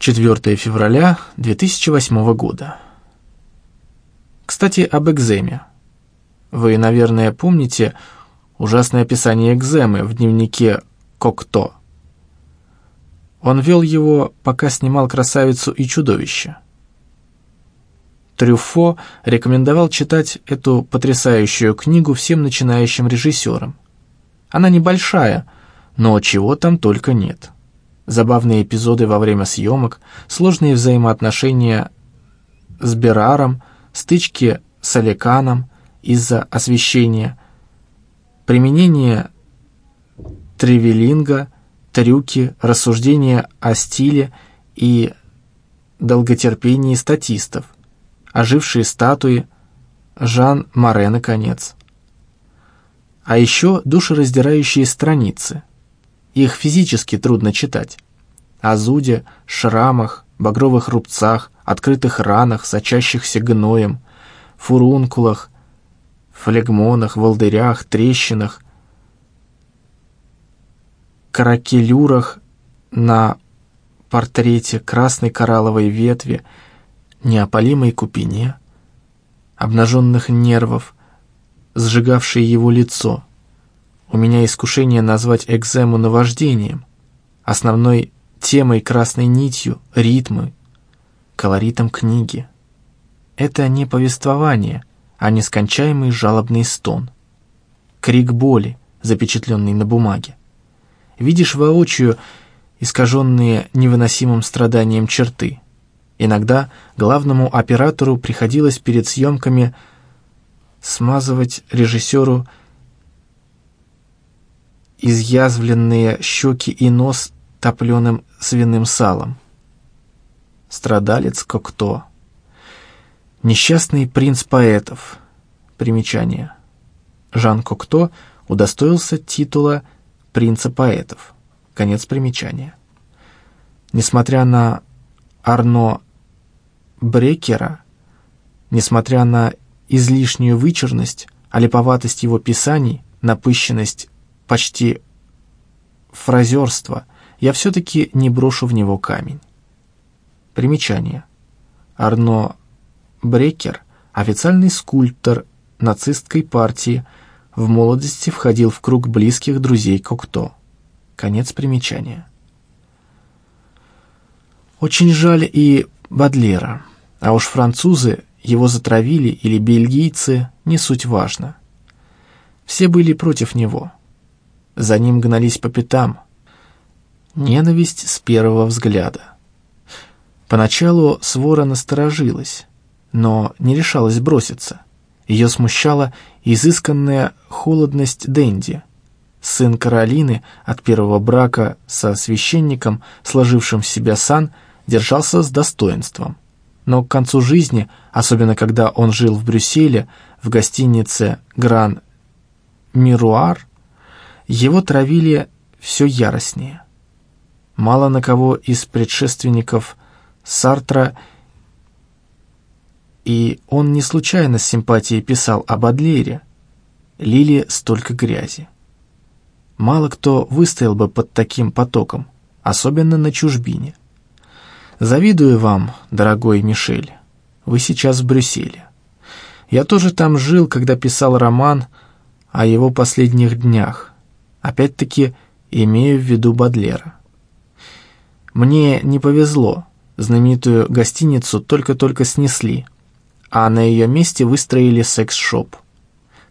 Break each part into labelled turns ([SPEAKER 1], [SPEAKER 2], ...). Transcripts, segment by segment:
[SPEAKER 1] 4 февраля 2008 года. Кстати, об экземе. Вы, наверное, помните ужасное описание экземы в дневнике Кокто. Он вел его, пока снимал «Красавицу и чудовище». Трюфо рекомендовал читать эту потрясающую книгу всем начинающим режиссерам. Она небольшая, но чего там только нет забавные эпизоды во время съемок, сложные взаимоотношения с Бераром, стычки с Алеканом из-за освещения, применение тревелинга, трюки, рассуждения о стиле и долготерпении статистов, ожившие статуи, Жан Море, наконец. А еще душераздирающие страницы – их физически трудно читать. О зуде, шрамах, багровых рубцах, открытых ранах, сочащихся гноем, фурункулах, флегмонах, волдырях, трещинах, каракелюрах на портрете красной коралловой ветви, неопалимой купине, обнаженных нервов, сжигавшей его лицо — у меня искушение назвать экзему наваждением, основной темой красной нитью, ритмы, колоритом книги. Это не повествование, а нескончаемый жалобный стон. Крик боли, запечатленный на бумаге. Видишь воочию искаженные невыносимым страданием черты. Иногда главному оператору приходилось перед съемками смазывать режиссеру изъязвленные щеки и нос топленым свиным салом. Страдалец Кокто. Несчастный принц поэтов. Примечание. Жан Кокто удостоился титула принца поэтов. Конец примечания. Несмотря на Арно Брекера, несмотря на излишнюю вычурность, олиповатость его писаний, напыщенность почти фразерство, я все-таки не брошу в него камень. Примечание. Арно Брекер, официальный скульптор нацистской партии, в молодости входил в круг близких друзей Кокто. Конец примечания. Очень жаль и Бадлера, а уж французы его затравили или бельгийцы, не суть важно. Все были против него. За ним гнались по пятам. Ненависть с первого взгляда. Поначалу свора насторожилась, но не решалась броситься. Ее смущала изысканная холодность Дэнди. Сын Каролины от первого брака со священником, сложившим в себя сан, держался с достоинством. Но к концу жизни, особенно когда он жил в Брюсселе, в гостинице «Гран Мируар», его травили все яростнее. Мало на кого из предшественников Сартра, и он не случайно с симпатией писал об Адлере, лили столько грязи. Мало кто выстоял бы под таким потоком, особенно на чужбине. Завидую вам, дорогой Мишель, вы сейчас в Брюсселе. Я тоже там жил, когда писал роман о его последних днях. Опять-таки имею в виду Бадлера. Мне не повезло, знаменитую гостиницу только-только снесли, а на ее месте выстроили секс-шоп.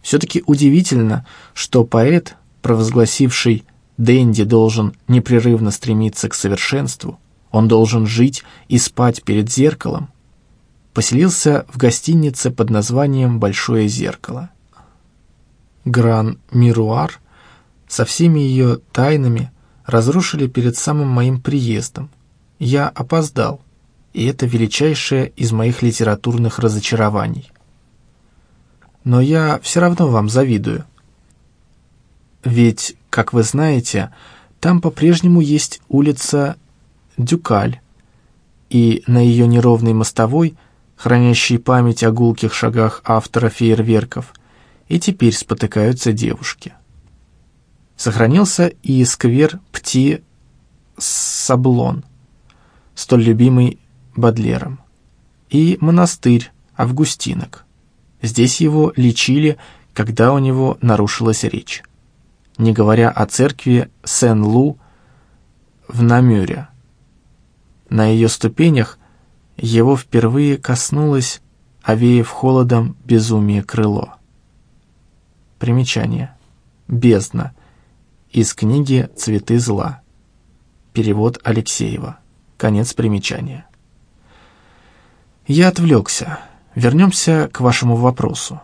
[SPEAKER 1] Все-таки удивительно, что поэт, провозгласивший «Дэнди должен непрерывно стремиться к совершенству, он должен жить и спать перед зеркалом», поселился в гостинице под названием «Большое зеркало». Гран Мируар – со всеми ее тайнами разрушили перед самым моим приездом. Я опоздал, и это величайшее из моих литературных разочарований. Но я все равно вам завидую. Ведь, как вы знаете, там по-прежнему есть улица Дюкаль, и на ее неровной мостовой, хранящей память о гулких шагах автора фейерверков, и теперь спотыкаются девушки. Сохранился и сквер Пти Саблон. столь любимый Бадлером, и монастырь Августинок. Здесь его лечили, когда у него нарушилась речь. Не говоря о церкви Сен-Лу в Намюре. На ее ступенях его впервые коснулось, овеяв холодом безумие крыло. Примечание. Бездна. Из книги «Цветы зла». Перевод Алексеева. Конец примечания. Я отвлекся. Вернемся к вашему вопросу.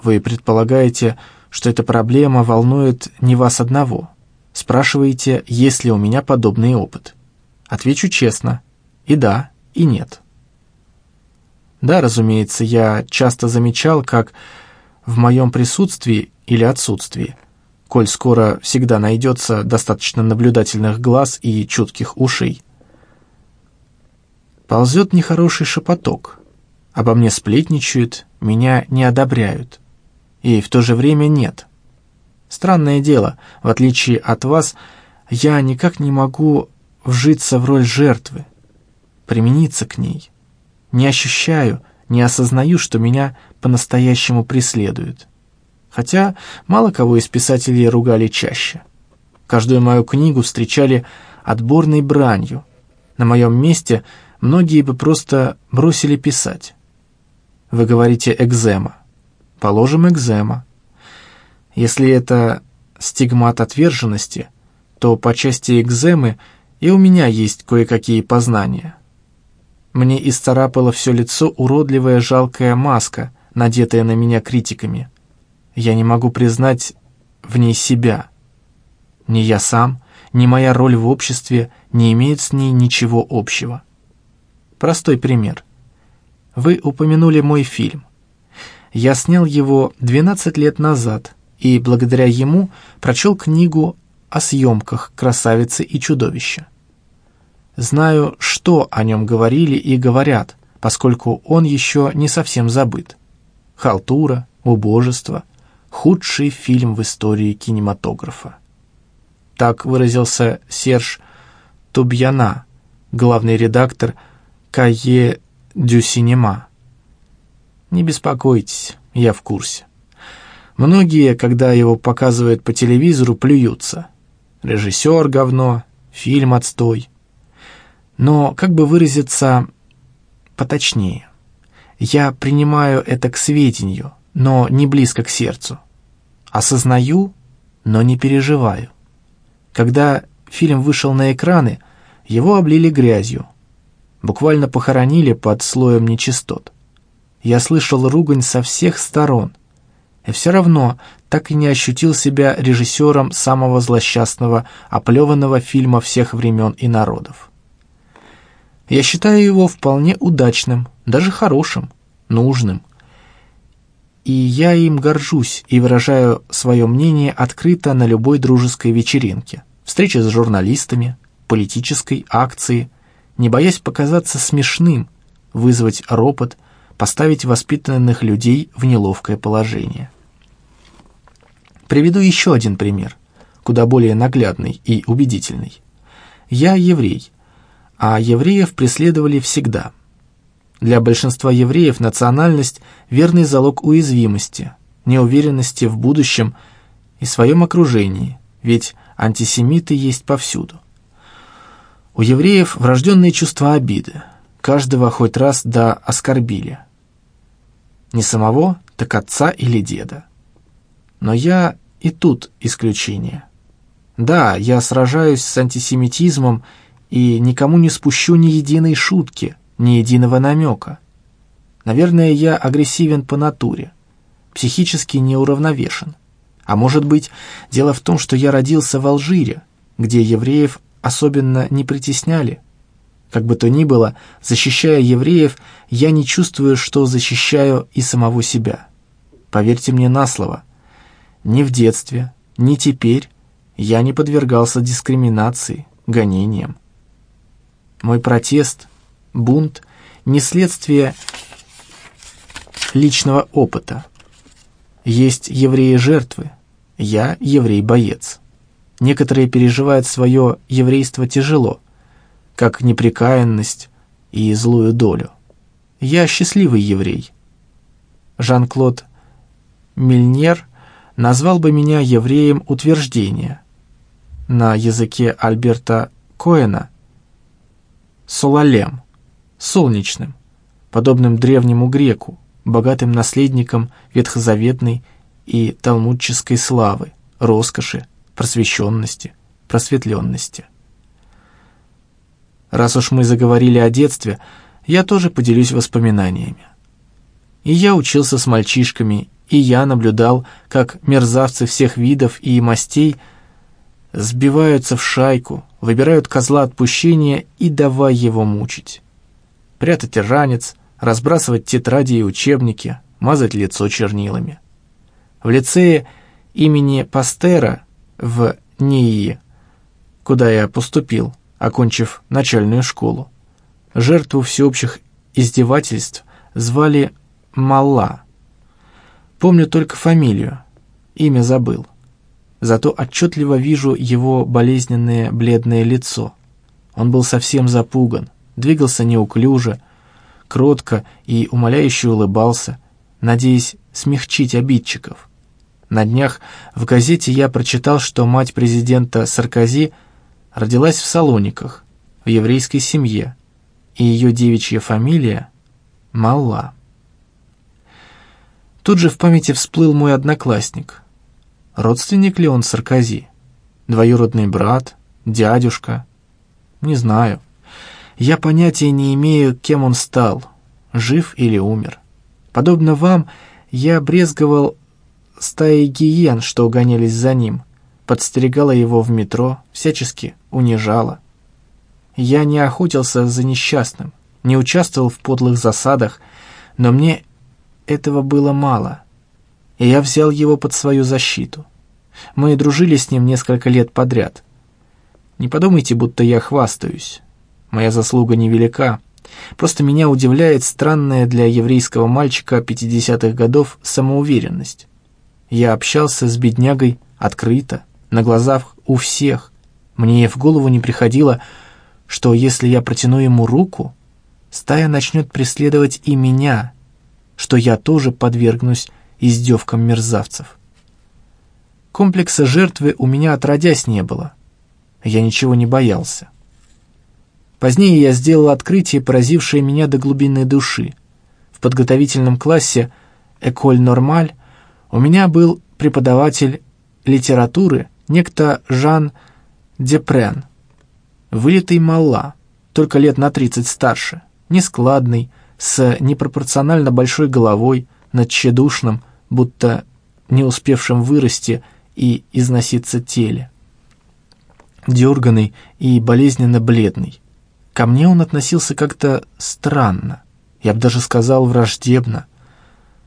[SPEAKER 1] Вы предполагаете, что эта проблема волнует не вас одного. Спрашиваете, есть ли у меня подобный опыт. Отвечу честно. И да, и нет. Да, разумеется, я часто замечал, как в моем присутствии или отсутствии, коль скоро всегда найдется достаточно наблюдательных глаз и чутких ушей, ползет нехороший шепоток. Обо мне сплетничают, меня не одобряют. И в то же время нет. Странное дело, в отличие от вас, я никак не могу вжиться в роль жертвы, примениться к ней. Не ощущаю, не осознаю, что меня по-настоящему преследуют. Хотя мало кого из писателей ругали чаще. Каждую мою книгу встречали отборной бранью. На моем месте многие бы просто бросили писать. Вы говорите «экзема». Положим «экзема». Если это стигмат отверженности, то по части экземы и у меня есть кое-какие познания. Мне исцарапало все лицо уродливая жалкая маска, надетая на меня критиками. Я не могу признать в ней себя. Ни я сам, ни моя роль в обществе не имеют с ней ничего общего. Простой пример. Вы упомянули мой фильм. Я снял его 12 лет назад и благодаря ему прочел книгу о съемках «Красавицы и чудовища». Знаю, что о нем говорили и говорят, поскольку он еще не совсем забыт. Халтура, убожество, худший фильм в истории кинематографа. Так выразился Серж Тубьяна, главный редактор «Кае дю синема». Не беспокойтесь, я в курсе. Многие, когда его показывают по телевизору, плюются. Режиссер говно, фильм отстой. Но, как бы выразиться поточнее, я принимаю это к сведению, но не близко к сердцу. Осознаю, но не переживаю. Когда фильм вышел на экраны, его облили грязью, буквально похоронили под слоем нечистот. Я слышал ругань со всех сторон, и все равно так и не ощутил себя режиссером самого злосчастного, оплеванного фильма всех времен и народов. Я считаю его вполне удачным, даже хорошим, нужным. И я им горжусь и выражаю свое мнение открыто на любой дружеской вечеринке, встрече с журналистами, политической акции – не боясь показаться смешным, вызвать ропот, поставить воспитанных людей в неловкое положение. Приведу еще один пример, куда более наглядный и убедительный. Я еврей, а евреев преследовали всегда. Для большинства евреев национальность – верный залог уязвимости, неуверенности в будущем и своем окружении, ведь антисемиты есть повсюду. У евреев врожденные чувства обиды. Каждого хоть раз да оскорбили. Не самого, так отца или деда. Но я и тут исключение. Да, я сражаюсь с антисемитизмом и никому не спущу ни единой шутки, ни единого намека. Наверное, я агрессивен по натуре, психически неуравновешен. А может быть, дело в том, что я родился в Алжире, где евреев особенно не притесняли. Как бы то ни было, защищая евреев, я не чувствую, что защищаю и самого себя. Поверьте мне на слово, ни в детстве, ни теперь я не подвергался дискриминации, гонениям. Мой протест, бунт — не следствие личного опыта. Есть евреи-жертвы, я еврей-боец. Некоторые переживают свое еврейство тяжело. как непрекаянность и злую долю. Я счастливый еврей. Жан-Клод Мильнер назвал бы меня евреем утверждения. На языке Альберта Коэна – солалем, солнечным, подобным древнему греку, богатым наследником ветхозаветной и талмудческой славы, роскоши, просвещенности, просветленности. Раз уж мы заговорили о детстве, я тоже поделюсь воспоминаниями. И я учился с мальчишками, и я наблюдал, как мерзавцы всех видов и мастей сбиваются в шайку, выбирают козла отпущения и давай его мучить. Прятать ранец, разбрасывать тетради и учебники, мазать лицо чернилами. В лицее имени Пастера в НИИ, куда я поступил, окончив начальную школу, жертву всеобщих издевательств звали Малла. Помню только фамилию, имя забыл. Зато отчетливо вижу его болезненное бледное лицо. Он был совсем запуган, двигался неуклюже, кротко и умоляюще улыбался, надеясь смягчить обидчиков. На днях в газете я прочитал, что мать президента Саркози родилась в Салониках, в еврейской семье, и ее девичья фамилия — Малла. Тут же в памяти всплыл мой одноклассник. Родственник ли он Саркози? Двоюродный брат? Дядюшка? Не знаю. Я понятия не имею, кем он стал, жив или умер. Подобно вам, я брезговал стаей гиен, что гонялись за ним, подстерегала его в метро, всячески унижала. Я не охотился за несчастным, не участвовал в подлых засадах, но мне этого было мало, и я взял его под свою защиту. Мы дружили с ним несколько лет подряд. Не подумайте, будто я хвастаюсь. Моя заслуга невелика. Просто меня удивляет странная для еврейского мальчика 50-х годов самоуверенность. Я общался с беднягой открыто, на глазах у всех. Мне в голову не приходило, что если я протяну ему руку, стая начнет преследовать и меня, что я тоже подвергнусь издевкам мерзавцев. Комплекса жертвы у меня отродясь не было. Я ничего не боялся. Позднее я сделал открытие, поразившее меня до глубины души. В подготовительном классе «Эколь Нормаль» у меня был преподаватель литературы, некто Жан Депрен, вылитый мала, только лет на 30 старше, нескладный, с непропорционально большой головой, над тщедушным, будто не успевшим вырасти и износиться теле. Дерганный и болезненно бледный. Ко мне он относился как-то странно, я бы даже сказал враждебно.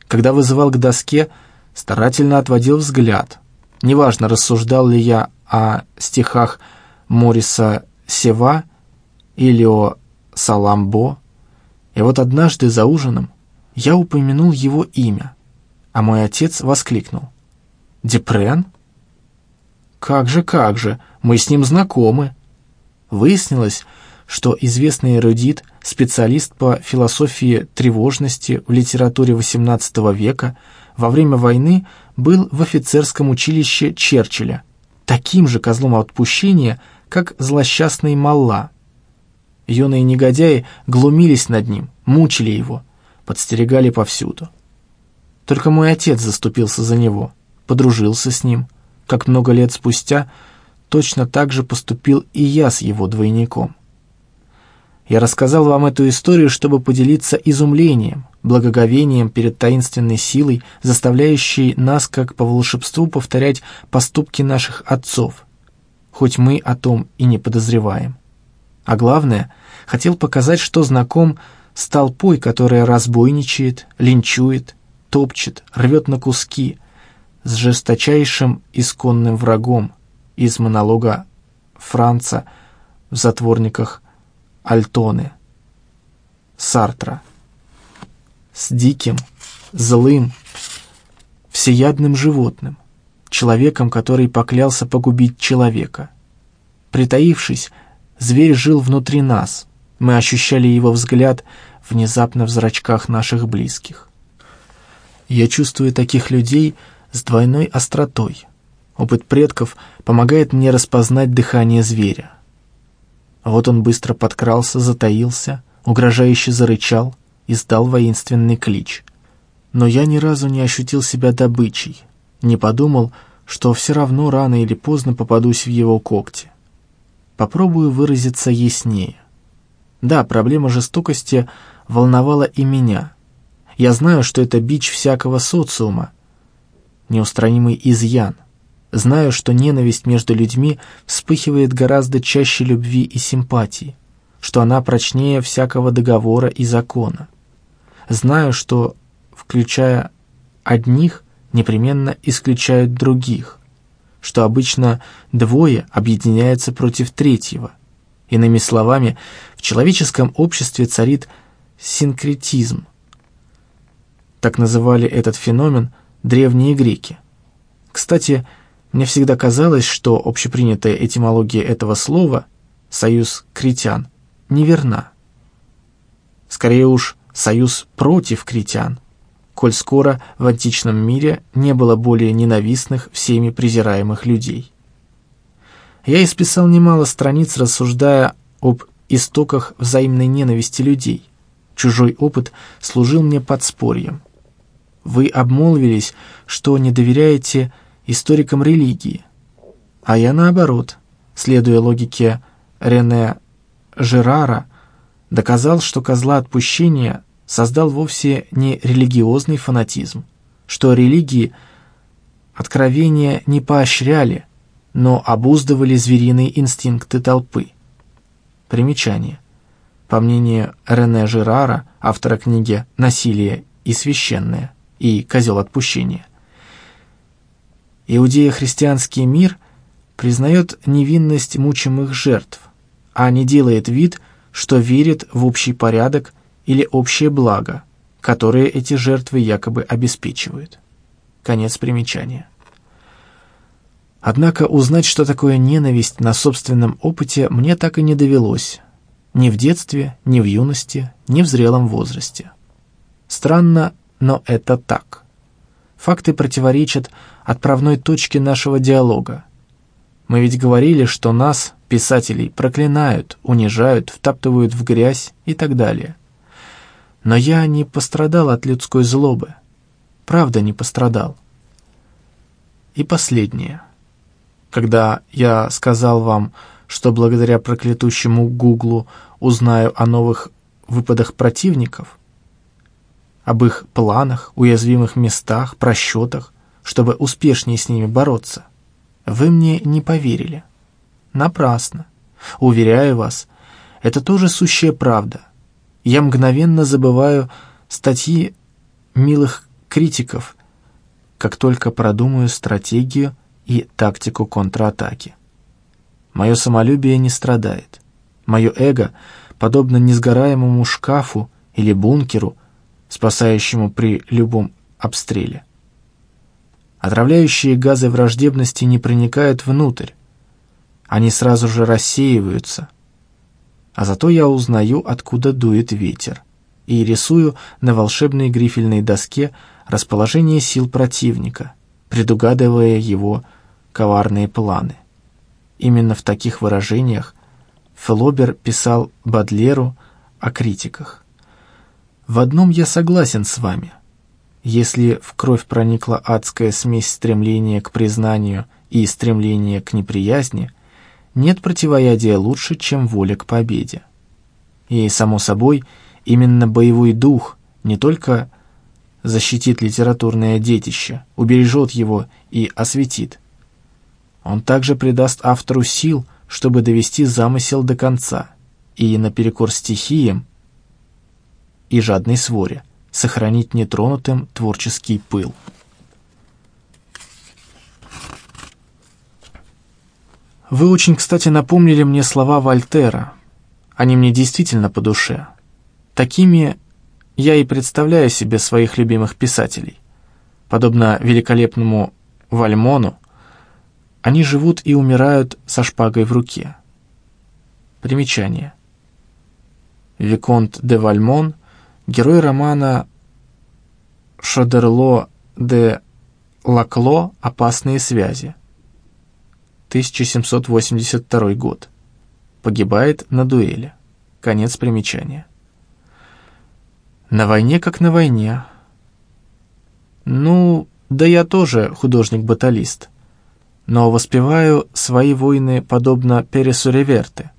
[SPEAKER 1] Когда вызывал к доске, старательно отводил взгляд. Неважно, рассуждал ли я о стихах Мориса Сева или о Саламбо, и вот однажды за ужином я упомянул его имя, а мой отец воскликнул. «Депрен?» «Как же, как же, мы с ним знакомы». Выяснилось, что известный эрудит, специалист по философии тревожности в литературе XVIII века, во время войны был в офицерском училище Черчилля, таким же козлом отпущения, как злосчастный Малла. Юные негодяи глумились над ним, мучили его, подстерегали повсюду. Только мой отец заступился за него, подружился с ним, как много лет спустя точно так же поступил и я с его двойником. Я рассказал вам эту историю, чтобы поделиться изумлением, благоговением перед таинственной силой, заставляющей нас, как по волшебству, повторять поступки наших отцов, хоть мы о том и не подозреваем. А главное, хотел показать, что знаком с толпой, которая разбойничает, линчует, топчет, рвет на куски, с жесточайшим исконным врагом из монолога Франца в затворниках Альтоны, Сартра, с диким, злым, всеядным животным, человеком, который поклялся погубить человека. Притаившись, Зверь жил внутри нас. Мы ощущали его взгляд внезапно в зрачках наших близких. Я чувствую таких людей с двойной остротой. Опыт предков помогает мне распознать дыхание зверя. Вот он быстро подкрался, затаился, угрожающе зарычал, издал воинственный клич. Но я ни разу не ощутил себя добычей, не подумал, что все равно рано или поздно попадусь в его когти. Попробую выразиться яснее. Да, проблема жестокости волновала и меня. Я знаю, что это бич всякого социума, неустранимый изъян. Знаю, что ненависть между людьми вспыхивает гораздо чаще любви и симпатии, что она прочнее всякого договора и закона. Знаю, что, включая одних, непременно исключают других, что обычно двое объединяются против третьего. Иными словами, в человеческом обществе царит синкретизм. Так называли этот феномен древние греки. Кстати, мне всегда казалось, что общепринятая этимология этого слова «союз критян» неверна. Скорее уж, союз против критян коль скоро в античном мире не было более ненавистных всеми презираемых людей. Я исписал немало страниц, рассуждая об истоках взаимной ненависти людей. Чужой опыт служил мне подспорьем. Вы обмолвились, что не доверяете историкам религии, а я наоборот, следуя логике Рене Жерара, доказал, что козла отпущения создал вовсе не религиозный фанатизм, что религии откровения не поощряли, но обуздывали звериные инстинкты толпы. Примечание. По мнению Рене Жерара, автора книги «Насилие и священное» и «Козел отпущения», Иудея-христианский мир признает невинность мучимых жертв, а не делает вид, что верит в общий порядок или общее благо, которое эти жертвы якобы обеспечивают. Конец примечания. Однако узнать, что такое ненависть на собственном опыте, мне так и не довелось. Ни в детстве, ни в юности, ни в зрелом возрасте. Странно, но это так. Факты противоречат отправной точке нашего диалога. Мы ведь говорили, что нас, писателей, проклинают, унижают, втаптывают в грязь и так далее. Но я не пострадал от людской злобы. Правда, не пострадал. И последнее. Когда я сказал вам, что благодаря проклятущему Гуглу узнаю о новых выпадах противников, об их планах, уязвимых местах, просчетах, чтобы успешнее с ними бороться, вы мне не поверили. Напрасно. Уверяю вас, это тоже сущая правда — я мгновенно забываю статьи милых критиков, как только продумаю стратегию и тактику контратаки. Мое самолюбие не страдает. Мое эго, подобно несгораемому шкафу или бункеру, спасающему при любом обстреле. Отравляющие газы враждебности не проникают внутрь. Они сразу же рассеиваются, а зато я узнаю, откуда дует ветер, и рисую на волшебной грифельной доске расположение сил противника, предугадывая его коварные планы. Именно в таких выражениях Флобер писал Бадлеру о критиках. «В одном я согласен с вами. Если в кровь проникла адская смесь стремления к признанию и стремления к неприязни — нет противоядия лучше, чем воля к победе. И, само собой, именно боевой дух не только защитит литературное детище, убережет его и осветит. Он также придаст автору сил, чтобы довести замысел до конца, и наперекор стихиям и жадной своре сохранить нетронутым творческий пыл. Вы очень, кстати, напомнили мне слова Вольтера. Они мне действительно по душе. Такими я и представляю себе своих любимых писателей. Подобно великолепному Вальмону, они живут и умирают со шпагой в руке. Примечание. Виконт де Вальмон, герой романа Шодерло де Лакло «Опасные связи», 1782 год. Погибает на дуэли. Конец примечания. На войне как на войне. Ну, да я тоже художник-баталист. Но воспеваю свои войны подобно Пересу Реверте,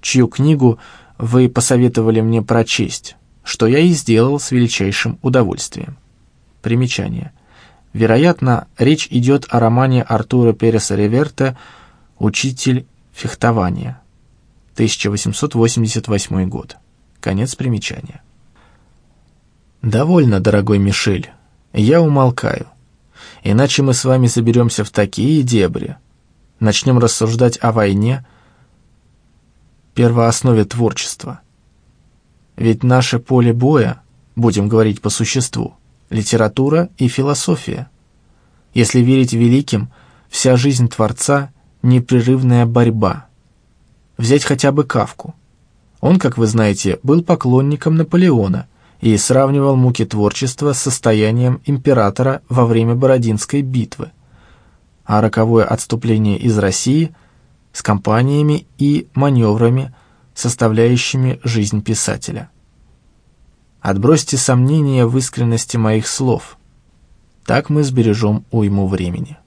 [SPEAKER 1] чью книгу вы посоветовали мне прочесть, что я и сделал с величайшим удовольствием. Примечание. Вероятно, речь идет о романе Артура Переса Реверте «Учитель фехтования», 1888 год. Конец примечания. «Довольно, дорогой Мишель. Я умолкаю. Иначе мы с вами соберемся в такие дебри. Начнем рассуждать о войне, первооснове творчества. Ведь наше поле боя, будем говорить по существу, литература и философия. Если верить великим, вся жизнь Творца — непрерывная борьба. Взять хотя бы Кавку. Он, как вы знаете, был поклонником Наполеона — и сравнивал муки творчества с состоянием императора во время Бородинской битвы, а роковое отступление из России с кампаниями и маневрами, составляющими жизнь писателя. Отбросьте сомнения в искренности моих слов. Так мы сбережем уйму времени.